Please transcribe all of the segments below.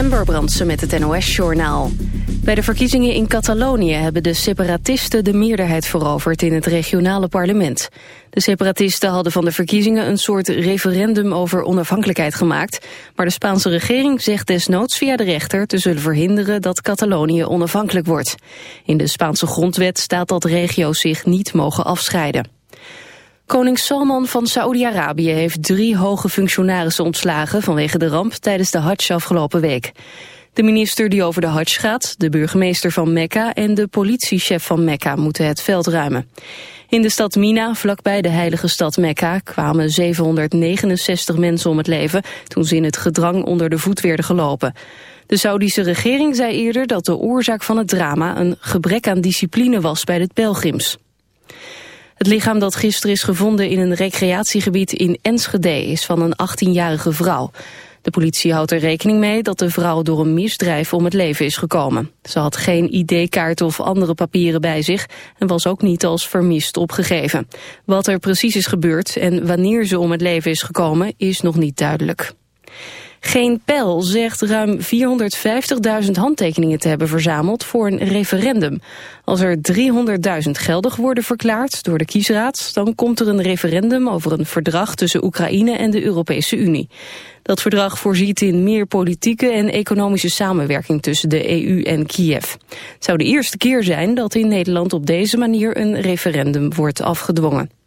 Amber Brandsen met het NOS-journaal. Bij de verkiezingen in Catalonië hebben de separatisten de meerderheid veroverd in het regionale parlement. De separatisten hadden van de verkiezingen een soort referendum over onafhankelijkheid gemaakt. Maar de Spaanse regering zegt desnoods via de rechter te zullen verhinderen dat Catalonië onafhankelijk wordt. In de Spaanse grondwet staat dat regio's zich niet mogen afscheiden. Koning Salman van Saoedi-Arabië heeft drie hoge functionarissen ontslagen vanwege de ramp tijdens de Hajj afgelopen week. De minister die over de Hajj gaat, de burgemeester van Mekka en de politiechef van Mekka moeten het veld ruimen. In de stad Mina, vlakbij de heilige stad Mekka, kwamen 769 mensen om het leven toen ze in het gedrang onder de voet werden gelopen. De Saudische regering zei eerder dat de oorzaak van het drama een gebrek aan discipline was bij de pelgrims. Het lichaam dat gisteren is gevonden in een recreatiegebied in Enschede is van een 18-jarige vrouw. De politie houdt er rekening mee dat de vrouw door een misdrijf om het leven is gekomen. Ze had geen ID-kaart of andere papieren bij zich en was ook niet als vermist opgegeven. Wat er precies is gebeurd en wanneer ze om het leven is gekomen is nog niet duidelijk. Geen Pijl zegt ruim 450.000 handtekeningen te hebben verzameld voor een referendum. Als er 300.000 geldig worden verklaard door de kiesraad... dan komt er een referendum over een verdrag tussen Oekraïne en de Europese Unie. Dat verdrag voorziet in meer politieke en economische samenwerking tussen de EU en Kiev. Het zou de eerste keer zijn dat in Nederland op deze manier een referendum wordt afgedwongen.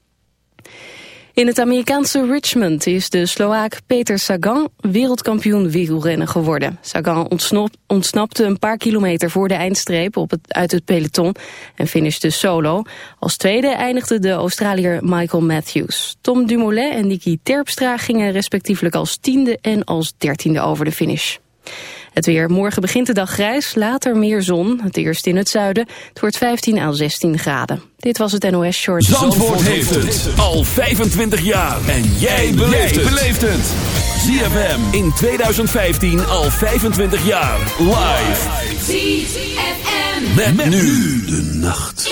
In het Amerikaanse Richmond is de Sloaak Peter Sagan wereldkampioen wielrennen geworden. Sagan ontsnapte een paar kilometer voor de eindstreep op het, uit het peloton en finishte solo. Als tweede eindigde de Australiër Michael Matthews. Tom Dumoulin en Niki Terpstra gingen respectievelijk als tiende en als dertiende over de finish. Het weer. Morgen begint de dag grijs, later meer zon. Het eerst in het zuiden. Het wordt 15 à 16 graden. Dit was het NOS Short. Zandvoort, heeft het al 25 jaar. En jij beleeft het. ZFM in 2015 al 25 jaar. Live. ZFM. met nu de nacht.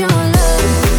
you love.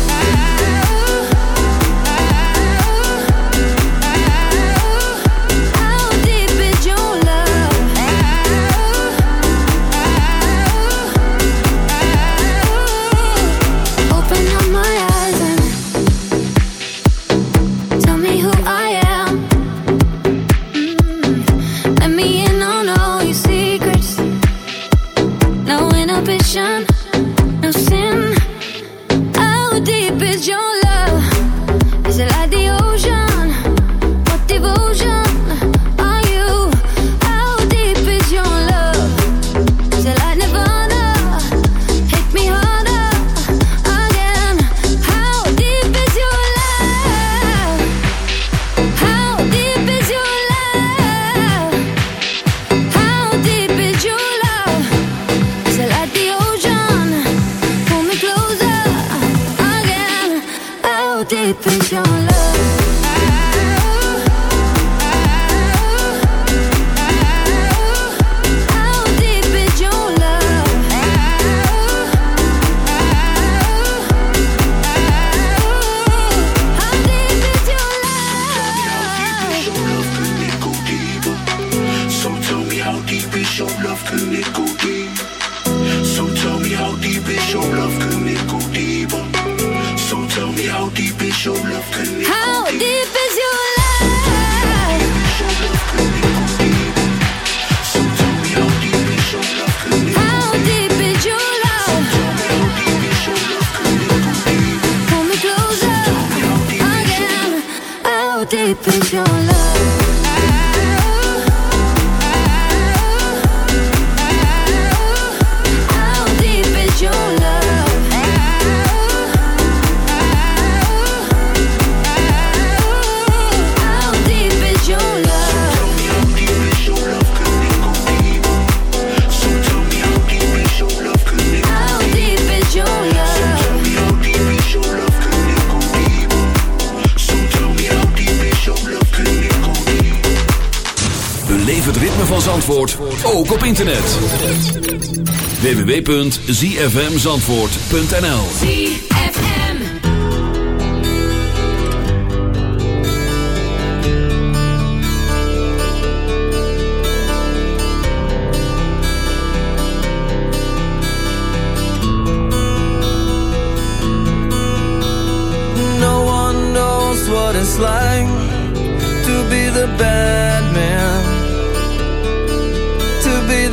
op internet. www.zfmzandvoort.nl ZFM No one knows what it's like To be the best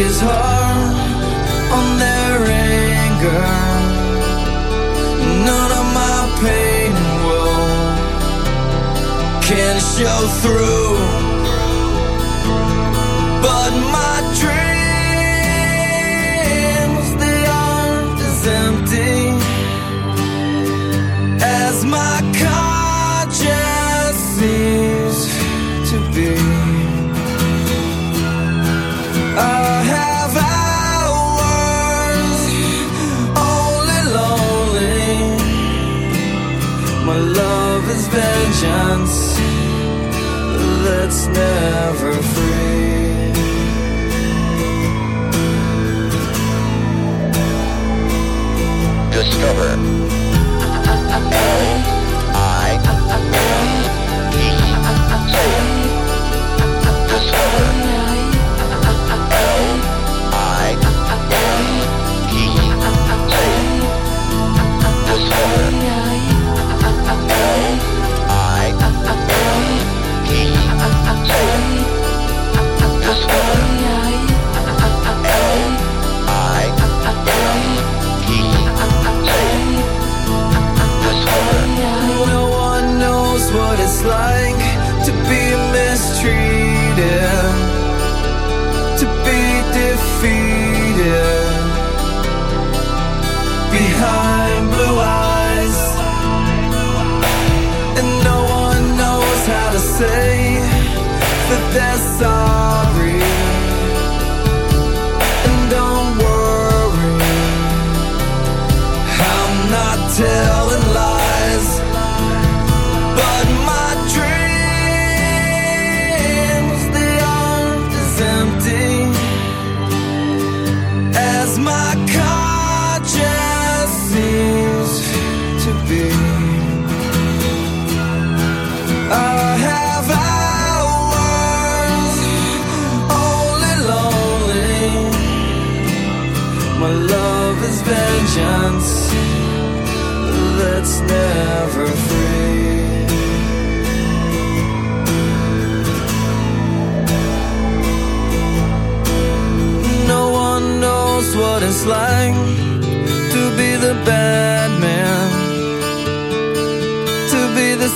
is hard on their anger. None of my pain will can show through. free. Discover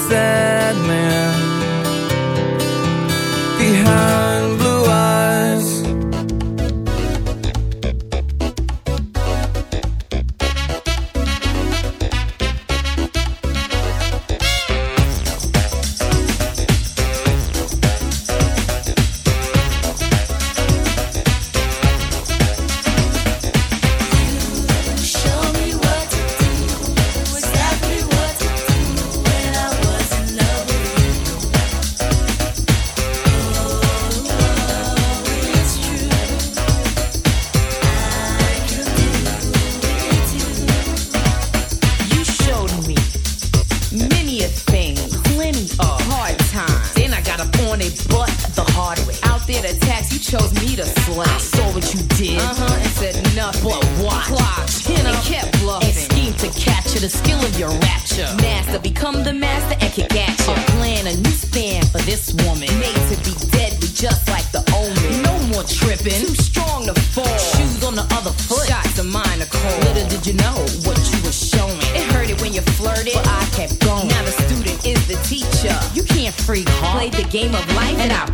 said game of life. And I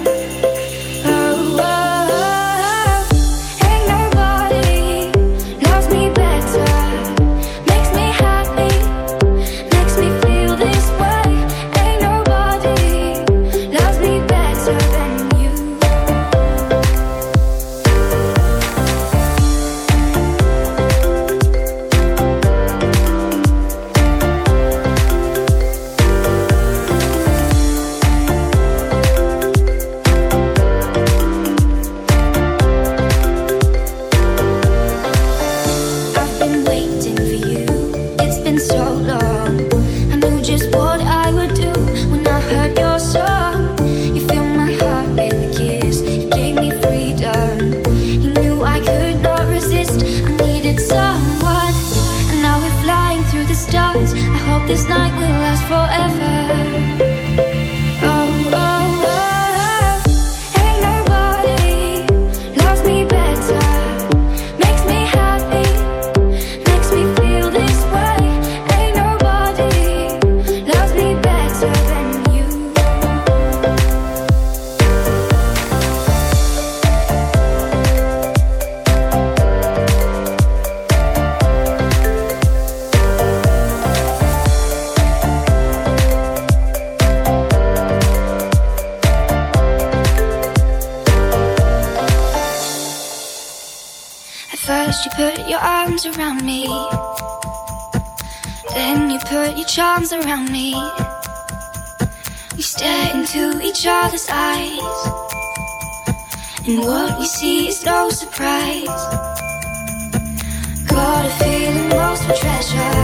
Eyes. And what we see is no surprise. Got a feeling lost for treasure.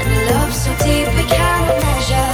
And a love so deep we cannot measure.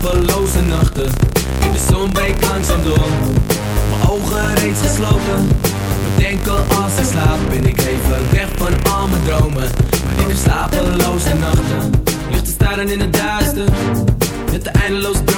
Slapeloze nachten. In de zon breekt langzaam door, mijn ogen reeds gesloten. Bedenken als ik slaap ben ik even weg van al mijn dromen. Maar ik heb slapeloze nachten. Ligt te staren in het duister. Met de eindeloze.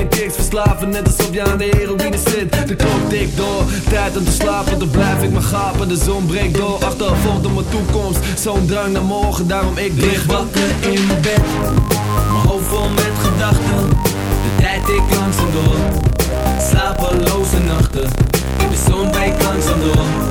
Net alsof je aan de heroïne zit. De klok tikt door, tijd om te slapen. Dan blijf ik maar gapen, de zon breekt door. Achtervolgd op mijn toekomst, zo'n drang naar morgen. Daarom ik lig wakker in mijn bed. Mijn hoofd vol met gedachten, de tijd ik langzaam door. Slapeloze nachten, de zon breekt langzaam door.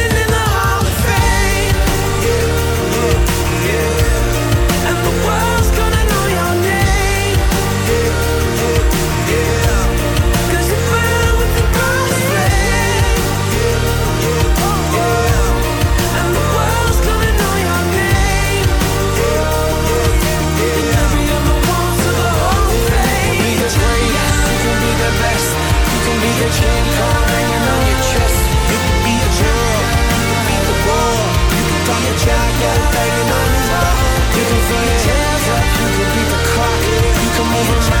over.